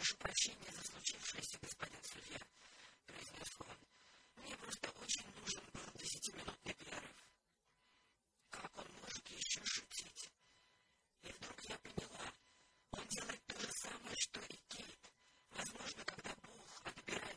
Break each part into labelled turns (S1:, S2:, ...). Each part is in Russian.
S1: прошу прощения за случившееся, господин судья, произнес он. Мне просто очень нужен был десятиминутный перерыв. Как он может еще шутить? И вдруг я поняла, он делает то же самое, что и Кейт. Возможно, когда Бог отбирает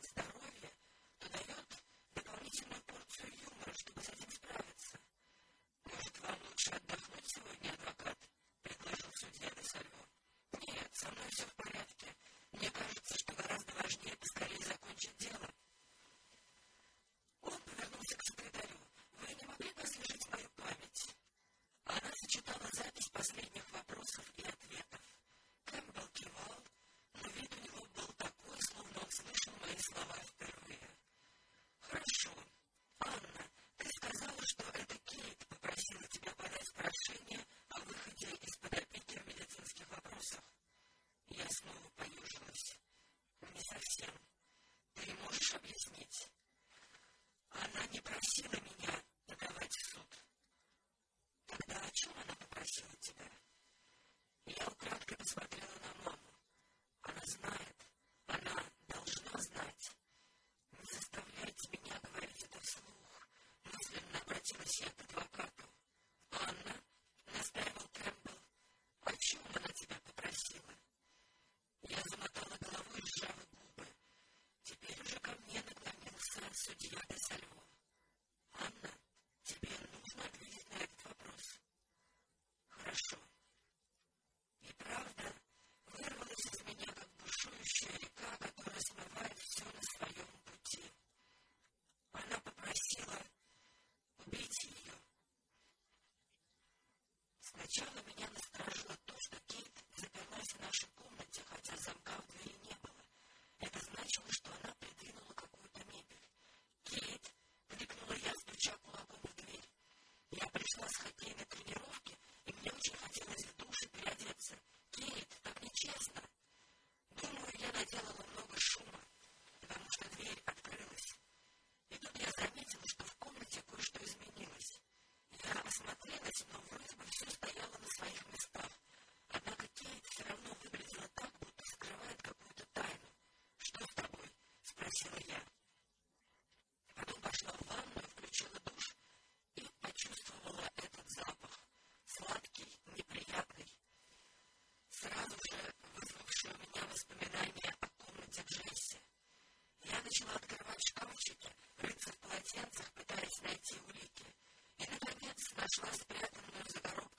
S1: Вначале меня насторожило то, что Кейт заперлась в нашей комнате, хотя замка в двери не было. Это значило, что она придвинула какую-то мебель. «Кейт!» — крикнула я, в дверь. Я пришла с хоккейной тренировки, и мне очень хотелось в душе приодеться. Syria. Потом в ванную, включила душ и почувствовала этот запах, сладкий, неприятный, сразу же вызвавший у меня воспоминания о комнате Джесси. Я начала открывать шкафчики, рыться в полотенцах, пытаясь найти улики, и, наконец, нашла спрятанную за коробку.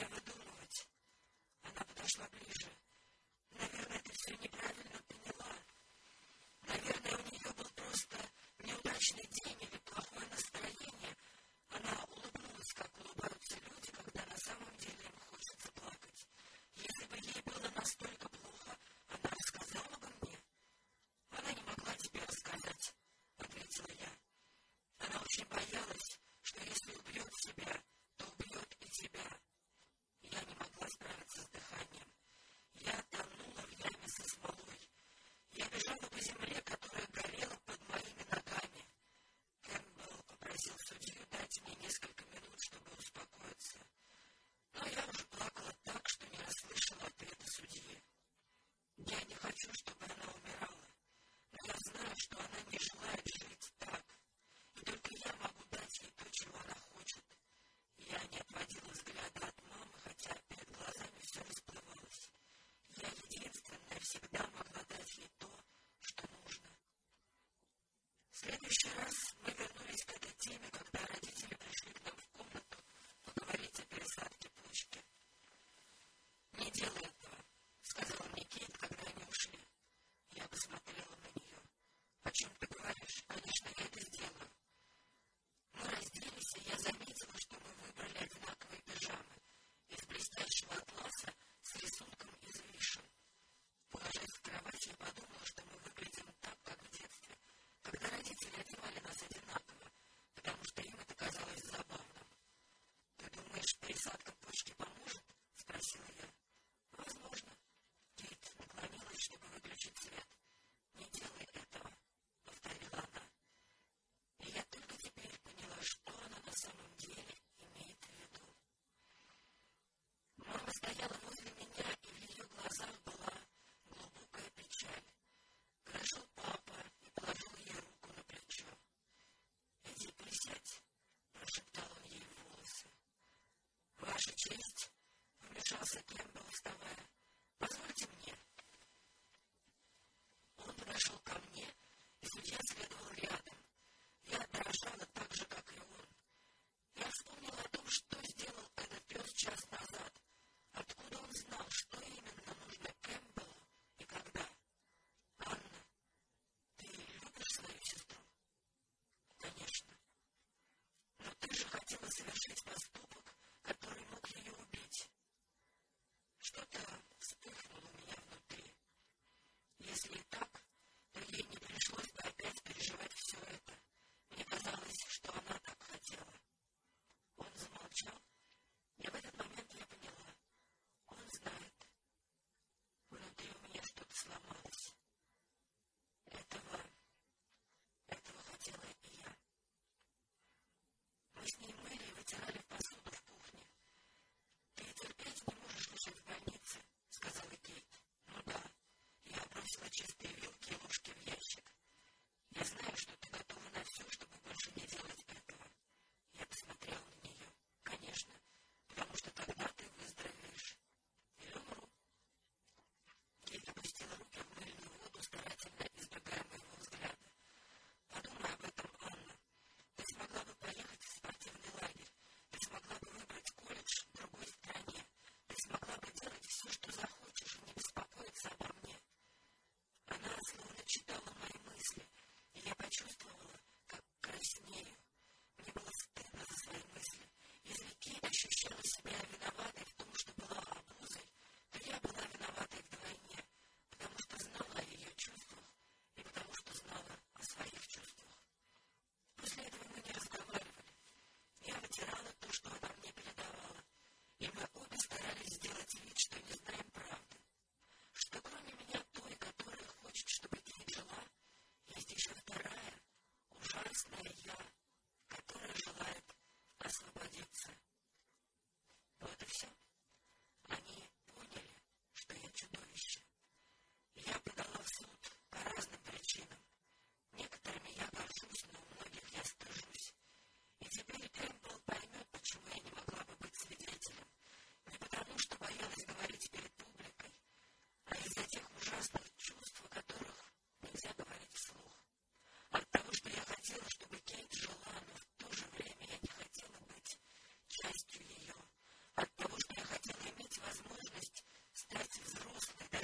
S1: меня выдумывать. Она подошла ближе. Наверное, ты все неправильно поняла. Наверное, у нее был просто неудачный день или плохое настроение. «Ваша честь», — вмешался Кембл, вставая, — «позвольте Jerusalem